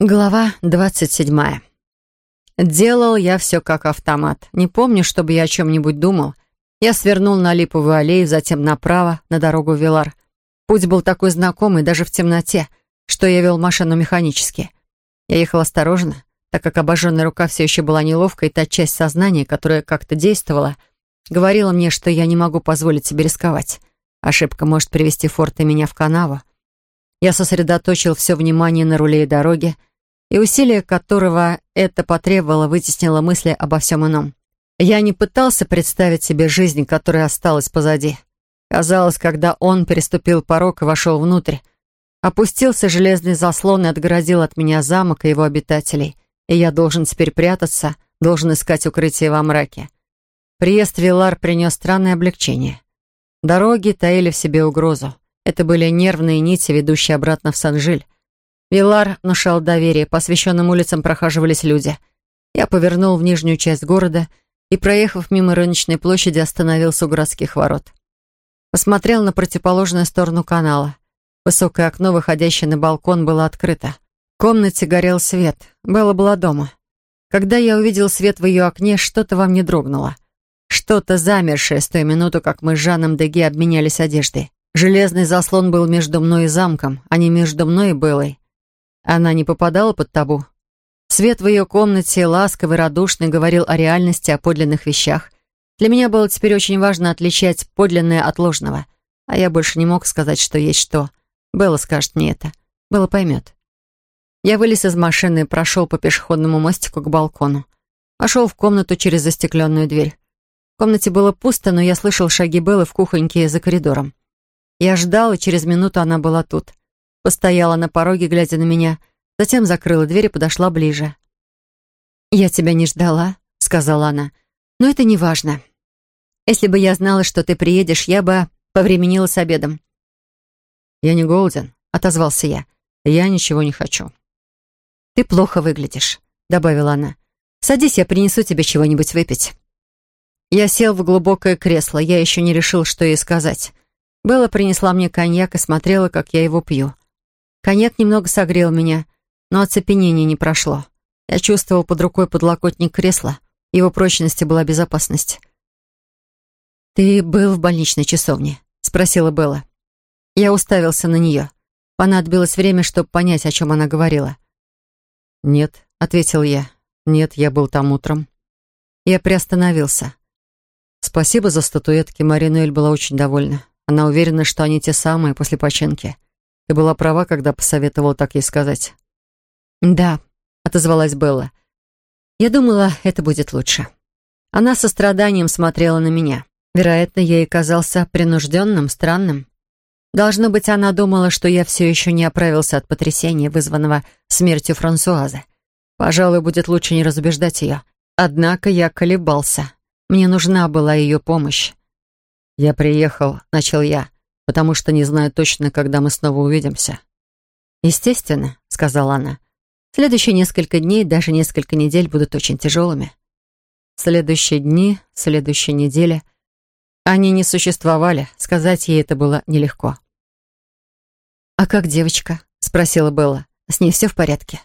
Глава двадцать седьмая. Делал я все как автомат. Не помню, чтобы я о чем-нибудь думал. Я свернул на липовую аллею, затем направо, на дорогу в Вилар. Путь был такой знакомый, даже в темноте, что я вел машину механически. Я ехал осторожно, так как обожженная рука все еще была неловкой, и та часть сознания, которая как-то действовала, говорила мне, что я не могу позволить себе рисковать. Ошибка может привести Форт и меня в канаву. Я сосредоточил все внимание на руле и дороге, и усилие которого это потребовало вытеснило мысли обо всем ином. Я не пытался представить себе жизнь, которая осталась позади. Казалось, когда он переступил порог и вошел внутрь, опустился железный заслон и отгородил от меня замок и его обитателей, и я должен теперь прятаться, должен искать укрытие во мраке. Приезд Вилар принес странное облегчение. Дороги таили в себе угрозу. Это были нервные нити, ведущие обратно в Сан-Жиль. Вилар внушал доверие, по освещенным улицам прохаживались люди. Я повернул в нижнюю часть города и, проехав мимо рыночной площади, остановился у городских ворот. Посмотрел на противоположную сторону канала. Высокое окно, выходящее на балкон, было открыто. В комнате горел свет. Белла была дома. Когда я увидел свет в ее окне, что-то во мне дрогнуло. Что-то замершее с той минуты, как мы с Жаном Деге обменялись одеждой. Железный заслон был между мной и замком, а не между мной и Беллой. Она не попадала под табу. Свет в ее комнате, ласковый, радушный, говорил о реальности, о подлинных вещах. Для меня было теперь очень важно отличать подлинное от ложного. А я больше не мог сказать, что есть что. Белла скажет мне это. Белла поймет. Я вылез из машины и прошел по пешеходному мостику к балкону. Пошел в комнату через застекленную дверь. В комнате было пусто, но я слышал шаги Беллы в кухоньке за коридором. Я ждал, и через минуту она была тут. Постояла на пороге, глядя на меня, затем закрыла дверь и подошла ближе. «Я тебя не ждала», — сказала она, — «но это не важно. Если бы я знала, что ты приедешь, я бы повременила с обедом». «Я не голоден», — отозвался я. «Я ничего не хочу». «Ты плохо выглядишь», — добавила она. «Садись, я принесу тебе чего-нибудь выпить». Я сел в глубокое кресло, я еще не решил, что ей сказать. Белла принесла мне коньяк и смотрела, как я его пью. Коньяк немного согрел меня, но оцепенение не прошло. Я чувствовал под рукой подлокотник кресла. Его прочности была безопасность. «Ты был в больничной часовне?» — спросила Белла. Я уставился на нее. Понадобилось время, чтобы понять, о чем она говорила. «Нет», — ответил я. «Нет, я был там утром». Я приостановился. «Спасибо за статуэтки. Маринуэль была очень довольна. Она уверена, что они те самые после починки. Ты была права, когда посоветовала так ей сказать. «Да», — отозвалась Белла. «Я думала, это будет лучше». Она со страданием смотрела на меня. Вероятно, ей казался принужденным, странным. Должно быть, она думала, что я все еще не оправился от потрясения, вызванного смертью Франсуазы. Пожалуй, будет лучше не разубеждать ее. Однако я колебался. Мне нужна была ее помощь. «Я приехал», — начал я потому что не знаю точно, когда мы снова увидимся». «Естественно», — сказала она. «Следующие несколько дней, даже несколько недель будут очень тяжелыми». Следующие дни, следующие недели. Они не существовали, сказать ей это было нелегко. «А как девочка?» — спросила Белла. «С ней все в порядке?»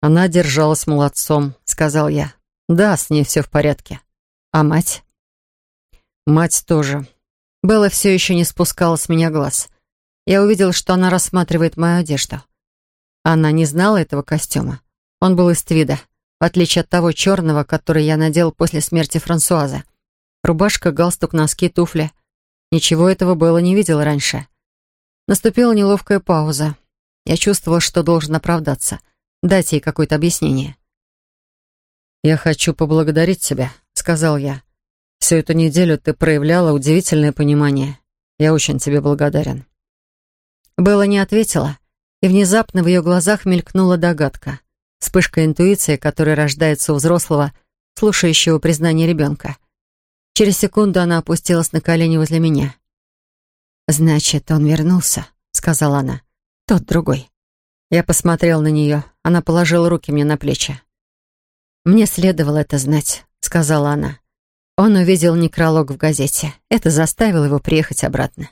«Она держалась молодцом», — сказал я. «Да, с ней все в порядке». «А мать?» «Мать тоже. Белла все еще не спускала с меня глаз. Я увидел, что она рассматривает мою одежду. Она не знала этого костюма. Он был из твида, в отличие от того черного, который я надел после смерти Франсуаза. Рубашка, галстук, носки, туфли. Ничего этого Белла не видела раньше. Наступила неловкая пауза. Я чувствовал, что должен оправдаться, дать ей какое-то объяснение. «Я хочу поблагодарить тебя», — сказал я. Всю эту неделю ты проявляла удивительное понимание. Я очень тебе благодарен». Белла не ответила, и внезапно в ее глазах мелькнула догадка. Вспышка интуиции, которая рождается у взрослого, слушающего признание ребенка. Через секунду она опустилась на колени возле меня. «Значит, он вернулся», — сказала она. «Тот другой». Я посмотрел на нее. Она положила руки мне на плечи. «Мне следовало это знать», — сказала она. Он увидел некролог в газете. Это заставило его приехать обратно.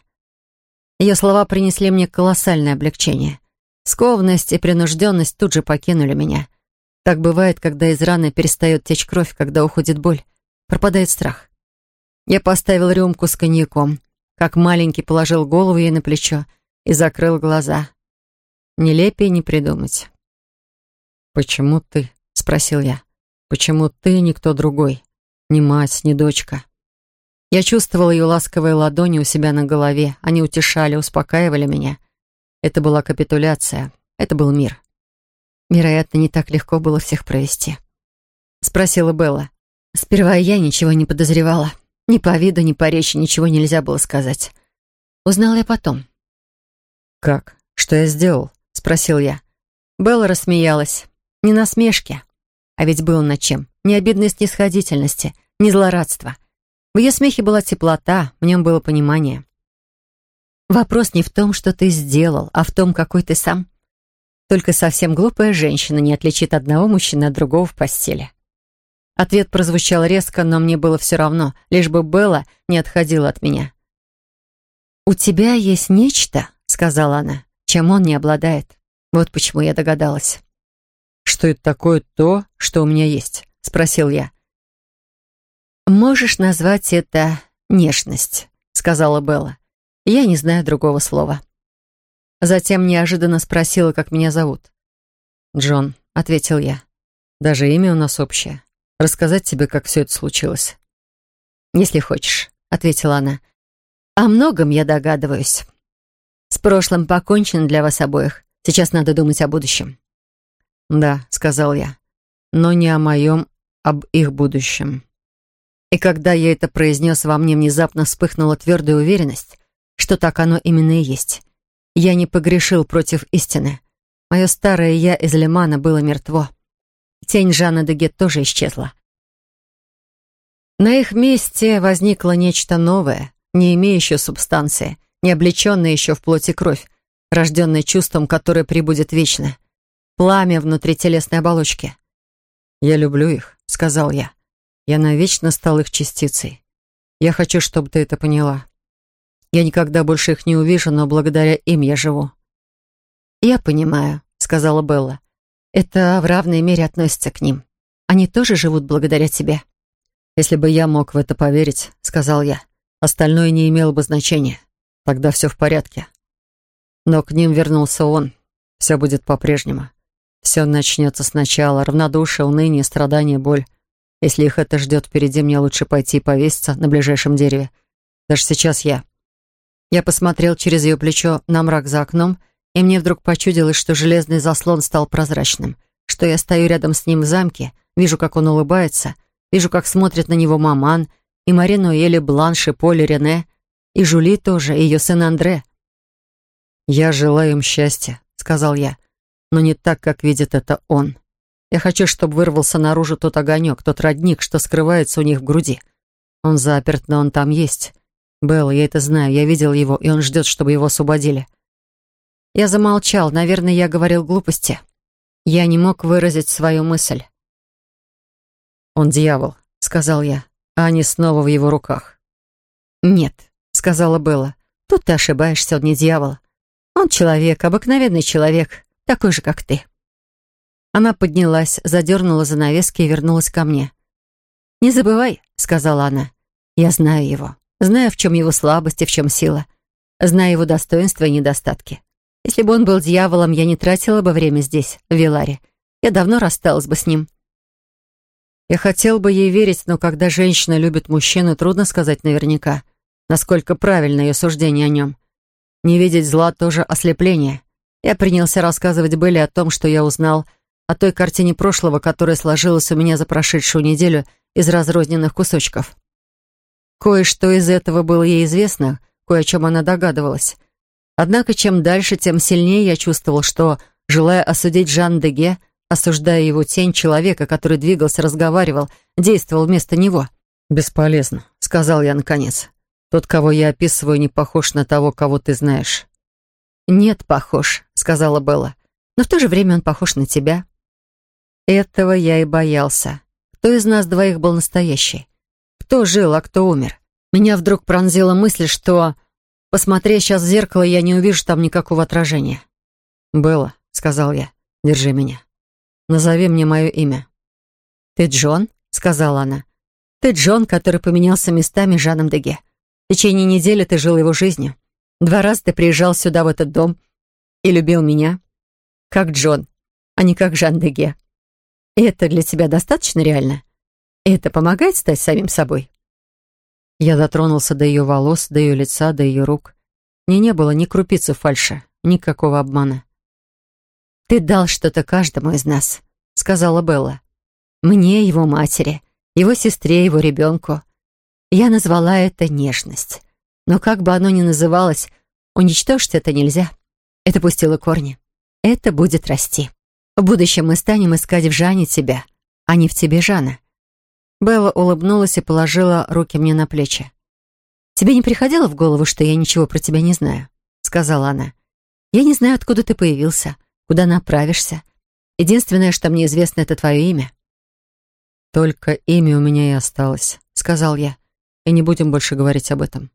Ее слова принесли мне колоссальное облегчение. Скованность и принужденность тут же покинули меня. Так бывает, когда из раны перестает течь кровь, когда уходит боль, пропадает страх. Я поставил рюмку с коньяком, как маленький положил голову ей на плечо и закрыл глаза. Нелепее не придумать. «Почему ты?» — спросил я. «Почему ты, никто другой? Ни мать, ни дочка?» Я чувствовал ее ласковые ладони у себя на голове. Они утешали, успокаивали меня. Это была капитуляция. Это был мир. Вероятно, не так легко было всех провести. Спросила Белла. Сперва я ничего не подозревала. Ни по виду, ни по речи ничего нельзя было сказать. Узнал я потом. «Как? Что я сделал?» — спросил я. Белла рассмеялась. Не насмешки, а ведь было над чем. Ни обидной снисходительности, ни злорадства. В ее смехе была теплота, в нем было понимание. Вопрос не в том, что ты сделал, а в том, какой ты сам. Только совсем глупая женщина не отличит одного мужчины от другого в постели. Ответ прозвучал резко, но мне было все равно, лишь бы Белла не отходила от меня. «У тебя есть нечто», — сказала она, — «чем он не обладает. Вот почему я догадалась». «Что это такое то, что у меня есть?» — спросил я. «Можешь назвать это нежность», — сказала Белла. «Я не знаю другого слова». Затем неожиданно спросила, как меня зовут. «Джон», — ответил я. «Даже имя у нас общее. Рассказать тебе, как все это случилось?» «Если хочешь», — ответила она. «О многом я догадываюсь. С прошлым покончено для вас обоих. Сейчас надо думать о будущем». «Да», — сказал я. «Но не о моем, об их будущем». И когда я это произнес, во мне внезапно вспыхнула твердая уверенность, что так оно именно и есть. Я не погрешил против истины. Мое старое «я» из Лимана было мертво. Тень Жанны Дегет тоже исчезла. На их месте возникло нечто новое, не имеющее субстанции, не облеченное еще в плоти кровь, рожденное чувством, которое прибудет вечно. Пламя внутри телесной оболочки. «Я люблю их», — сказал я. «Я навечно стал их частицей. Я хочу, чтобы ты это поняла. Я никогда больше их не увижу, но благодаря им я живу». «Я понимаю», — сказала Белла. «Это в равной мере относится к ним. Они тоже живут благодаря тебе». «Если бы я мог в это поверить», — сказал я, «остальное не имело бы значения. Тогда все в порядке». Но к ним вернулся он. Все будет по-прежнему. Все начнется сначала. Равнодушие, уныние, страдание, боль. Если их это ждет впереди, мне лучше пойти повеситься на ближайшем дереве. Даже сейчас я я посмотрел через ее плечо на мрак за окном, и мне вдруг почудилось, что железный заслон стал прозрачным, что я стою рядом с ним в замке, вижу, как он улыбается, вижу, как смотрит на него маман, и Марину Эли Бланш, и Поле Рене, и Жули тоже, и ее сын Андре. «Я желаю им счастья», — сказал я, «но не так, как видит это он. Я хочу, чтобы вырвался наружу тот огонек, тот родник, что скрывается у них в груди. Он заперт, но он там есть. Белл, я это знаю, я видел его, и он ждет, чтобы его освободили. Я замолчал, наверное, я говорил глупости. Я не мог выразить свою мысль. «Он дьявол», — сказал я, а они снова в его руках. «Нет», — сказала Белла, — «тут ты ошибаешься, он не дьявол. Он человек, обыкновенный человек, такой же, как ты». Она поднялась, задернула занавески и вернулась ко мне. «Не забывай», — сказала она, — «я знаю его». Знаю, в чем его слабость и в чем сила. Знаю его достоинства и недостатки. Если бы он был дьяволом, я не тратила бы время здесь, в Виларе. Я давно рассталась бы с ним. Я хотел бы ей верить, но когда женщина любит мужчину, трудно сказать наверняка, насколько правильно ее суждение о нем. Не видеть зла тоже ослепление. Я принялся рассказывать Белли о том, что я узнал, о той картине прошлого, которая сложилась у меня за прошедшую неделю из разрозненных кусочков. Кое-что из этого было ей известно, кое о чем она догадывалась. Однако чем дальше, тем сильнее я чувствовал, что, желая осудить Жан Деге, осуждая его тень человека, который двигался, разговаривал, действовал вместо него. «Бесполезно», — сказал я наконец. «Тот, кого я описываю, не похож на того, кого ты знаешь». «Нет, похож», — сказала Белла. «Но в то же время он похож на тебя». Этого я и боялся. Кто из нас двоих был настоящий? Кто жил, а кто умер? Меня вдруг пронзила мысль, что, посмотрев сейчас в зеркало, я не увижу там никакого отражения. «Белла», сказал я. «Держи меня. Назови мне мое имя». «Ты Джон?» — сказала она. «Ты Джон, который поменялся местами с Жаном Деге. В течение недели ты жил его жизнью. Два раза ты приезжал сюда, в этот дом, и любил меня. Как Джон, а не как Жан Деге. Это для тебя достаточно реально? Это помогает стать самим собой?» Я дотронулся до ее волос, до ее лица, до ее рук. Мне не было ни крупицы фальши, никакого обмана. «Ты дал что-то каждому из нас», — сказала Белла. «Мне, его матери, его сестре, его ребенку. Я назвала это нежность. Но как бы оно ни называлось, уничтожить это нельзя. Это пустило корни. Это будет расти. В будущем мы станем искать в Жане тебя, а не в тебе Жана. Белла улыбнулась и положила руки мне на плечи. «Тебе не приходило в голову, что я ничего про тебя не знаю?» — сказала она. «Я не знаю, откуда ты появился, куда направишься. Единственное, что мне известно, это твое имя». «Только имя у меня и осталось», — сказал я. «И не будем больше говорить об этом».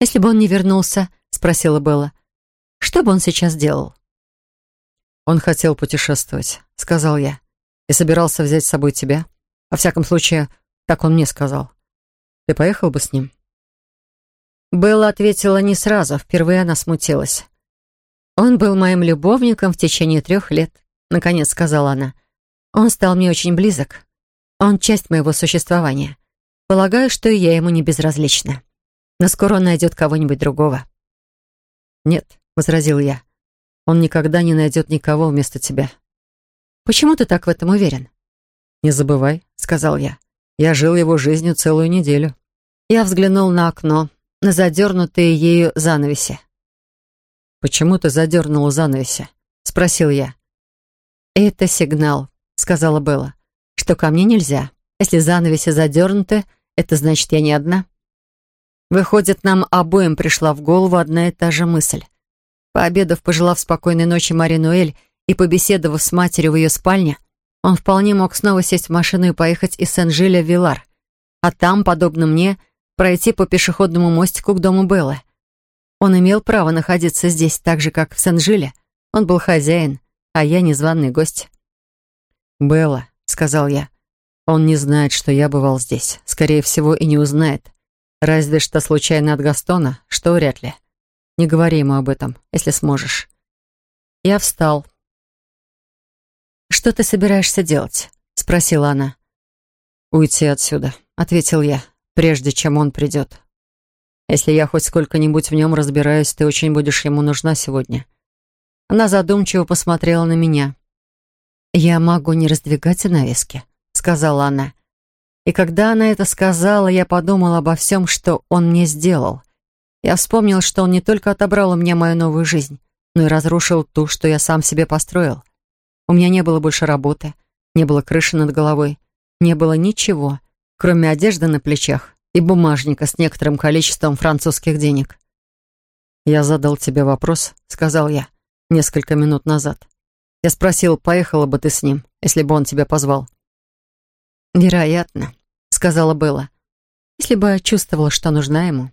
«Если бы он не вернулся», — спросила Белла, — «что бы он сейчас делал?» «Он хотел путешествовать», — сказал я, — «и собирался взять с собой тебя». Во всяком случае, так он мне сказал. Ты поехал бы с ним?» Белла ответила не сразу, впервые она смутилась. «Он был моим любовником в течение трех лет», — наконец сказала она. «Он стал мне очень близок. Он часть моего существования. Полагаю, что и я ему не безразлична. Но скоро он найдет кого-нибудь другого». «Нет», — возразил я. «Он никогда не найдет никого вместо тебя». «Почему ты так в этом уверен?» «Не забывай», — сказал я. «Я жил его жизнью целую неделю». Я взглянул на окно, на задернутые ею занавеси. «Почему ты задернула занавеси?» — спросил я. «Это сигнал», — сказала Белла, — «что ко мне нельзя. Если занавеси задернуты, это значит, я не одна». Выходит, нам обоим пришла в голову одна и та же мысль. Пообедав, пожелав спокойной ночи Мари Нуэль и побеседовав с матерью в ее спальне, он вполне мог снова сесть в машину и поехать из Сен-Жиля в Вилар, а там, подобно мне, пройти по пешеходному мостику к дому Беллы. Он имел право находиться здесь так же, как в Сен-Жиле. Он был хозяин, а я незваный гость. «Белла», — сказал я, — «он не знает, что я бывал здесь. Скорее всего, и не узнает. Разве что случайно от Гастона, что вряд ли. Не говори ему об этом, если сможешь». Я встал. «Что ты собираешься делать?» — спросила она. «Уйти отсюда», — ответил я, «прежде чем он придет. Если я хоть сколько-нибудь в нем разбираюсь, ты очень будешь ему нужна сегодня». Она задумчиво посмотрела на меня. «Я могу не раздвигать занавески», — сказала она. И когда она это сказала, я подумала обо всем, что он мне сделал. Я вспомнил, что он не только отобрал у меня мою новую жизнь, но и разрушил ту, что я сам себе построил. У меня не было больше работы, не было крыши над головой, не было ничего, кроме одежды на плечах и бумажника с некоторым количеством французских денег. «Я задал тебе вопрос», — сказал я, несколько минут назад. Я спросил, поехала бы ты с ним, если бы он тебя позвал. «Вероятно», — сказала Белла, «если бы я чувствовала, что нужна ему».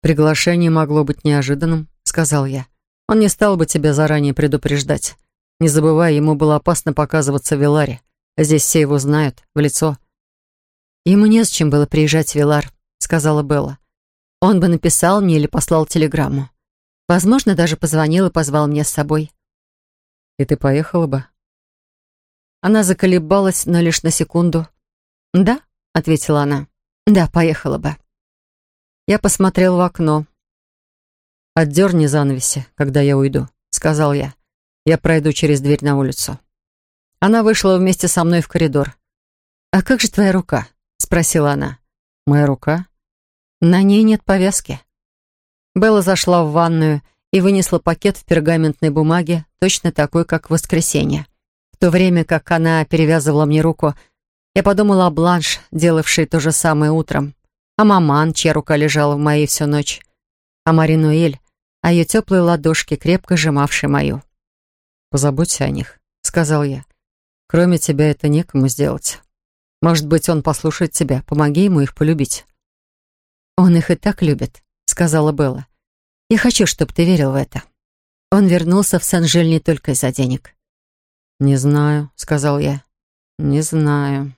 «Приглашение могло быть неожиданным», — сказал я. «Он не стал бы тебя заранее предупреждать. Не забывай, ему было опасно показываться в Виларе. Здесь все его знают, в лицо. «Ему не с чем было приезжать в Вилар», — сказала Белла. «Он бы написал мне или послал телеграмму. Возможно, даже позвонил и позвал меня с собой». «И ты поехала бы?» Она заколебалась, но лишь на секунду. «Да», — ответила она. «Да, поехала бы». Я посмотрел в окно. «Отдерни занавеси, когда я уйду», — сказал я. Я пройду через дверь на улицу». Она вышла вместе со мной в коридор. «А как же твоя рука?» — спросила она. «Моя рука?» «На ней нет повязки». Белла зашла в ванную и вынесла пакет в пергаментной бумаге, точно такой, как в воскресенье. То время, как она перевязывала мне руку, я подумала о Бланш, делавшей то же самое утром, о Маман, чья рука лежала в моей всю ночь, о Маринуэль, о ее теплой ладошке, крепко сжимавшей мою. «Позаботься о них», — сказал я. «Кроме тебя это некому сделать. Может быть, он послушает тебя. Помоги ему их полюбить». «Он их и так любит», — сказала Белла. «Я хочу, чтобы ты верил в это». Он вернулся в Сан-Жиль не только из-за денег. «Не знаю», — сказал я. «Не знаю».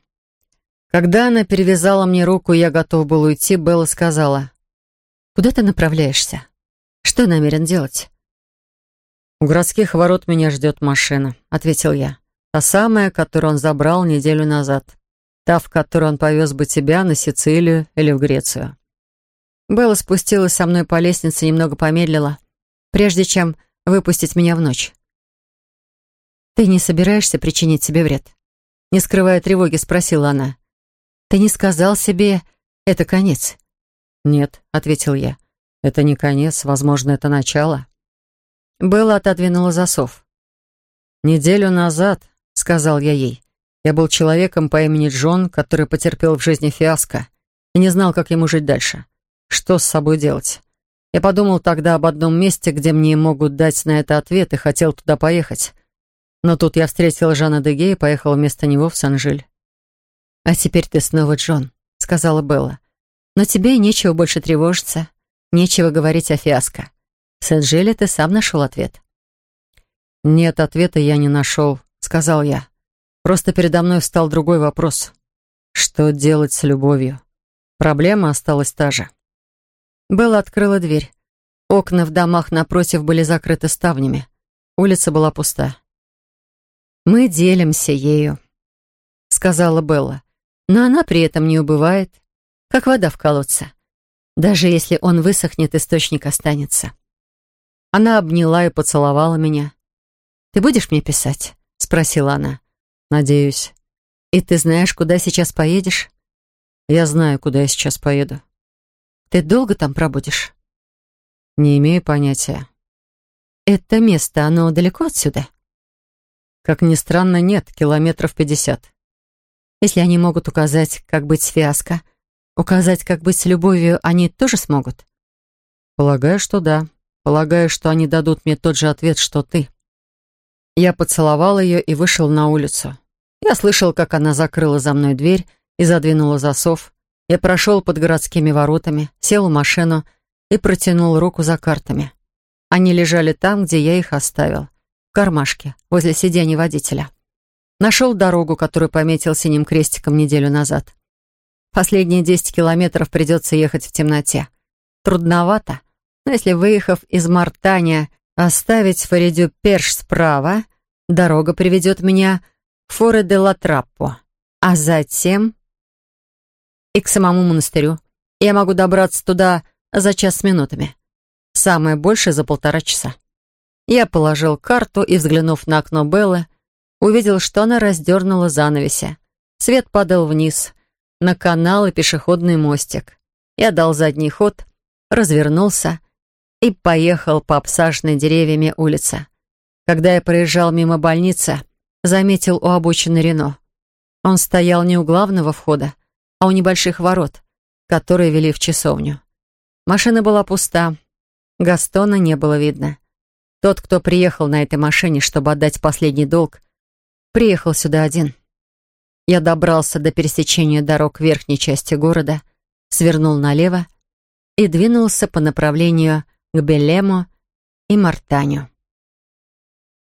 Когда она перевязала мне руку, я готов был уйти, Белла сказала. «Куда ты направляешься? Что намерен делать?» «У городских ворот меня ждет машина», — ответил я. «Та самая, которую он забрал неделю назад. Та, в которой он повез бы тебя на Сицилию или в Грецию». Белла спустилась со мной по лестнице немного помедлила, прежде чем выпустить меня в ночь. «Ты не собираешься причинить себе вред?» Не скрывая тревоги, спросила она. «Ты не сказал себе, это конец?» «Нет», — ответил я. «Это не конец, возможно, это начало». Белла отодвинула засов. «Неделю назад», — сказал я ей, — «я был человеком по имени Джон, который потерпел в жизни фиаско и не знал, как ему жить дальше. Что с собой делать? Я подумал тогда об одном месте, где мне могут дать на это ответ, и хотел туда поехать. Но тут я встретил Жана Деге и поехал вместо него в Сан-Жиль. «А теперь ты снова Джон», — сказала Белла. «Но тебе нечего больше тревожиться, нечего говорить о фиаско. В Сен-Жиле ты сам нашел ответ». «Нет, ответа я не нашел», — сказал я. «Просто передо мной встал другой вопрос. Что делать с любовью? Проблема осталась та же». Белла открыла дверь. Окна в домах напротив были закрыты ставнями. Улица была пуста. «Мы делимся ею», — сказала Белла. «Но она при этом не убывает, как вода в колодце. Даже если он высохнет, источник останется». Она обняла и поцеловала меня. «Ты будешь мне писать?» — спросила она. «Надеюсь». «И ты знаешь, куда сейчас поедешь?» «Я знаю, куда я сейчас поеду». «Ты долго там пробудешь?» «Не имею понятия». «Это место, оно далеко отсюда?» Как ни странно, нет, километров пятьдесят. Если они могут указать, как быть с фиаско, указать, как быть с любовью, они тоже смогут? Полагаю, что да. Полагаю, что они дадут мне тот же ответ, что ты. Я поцеловал ее и вышел на улицу. Я слышал, как она закрыла за мной дверь и задвинула засов. Я прошел под городскими воротами, сел в машину и протянул руку за картами. Они лежали там, где я их оставил кармашке, возле сиденья водителя. Нашел дорогу, которую пометил синим крестиком неделю назад. Последние 10 километров придется ехать в темноте. Трудновато, но если, выехав из Мартания, оставить Фаридю Перш справа, дорога приведет меня в Форе де ла Траппо, а затем и к самому монастырю. Я могу добраться туда за час с минутами. Самое большее за полтора часа. Я положил карту и, взглянув на окно Беллы, увидел, что она раздернула занавеси. Свет падал вниз, на канал и пешеходный мостик. Я дал задний ход, развернулся и поехал по обсаженной деревьями улице. Когда я проезжал мимо больницы, заметил у обочины Рено. Он стоял не у главного входа, а у небольших ворот, которые вели в часовню. Машина была пуста, Гастона не было видно. Тот, кто приехал на этой машине, чтобы отдать последний долг, приехал сюда один. Я добрался до пересечения дорог верхней части города, свернул налево и двинулся по направлению к Белему и Мартаню.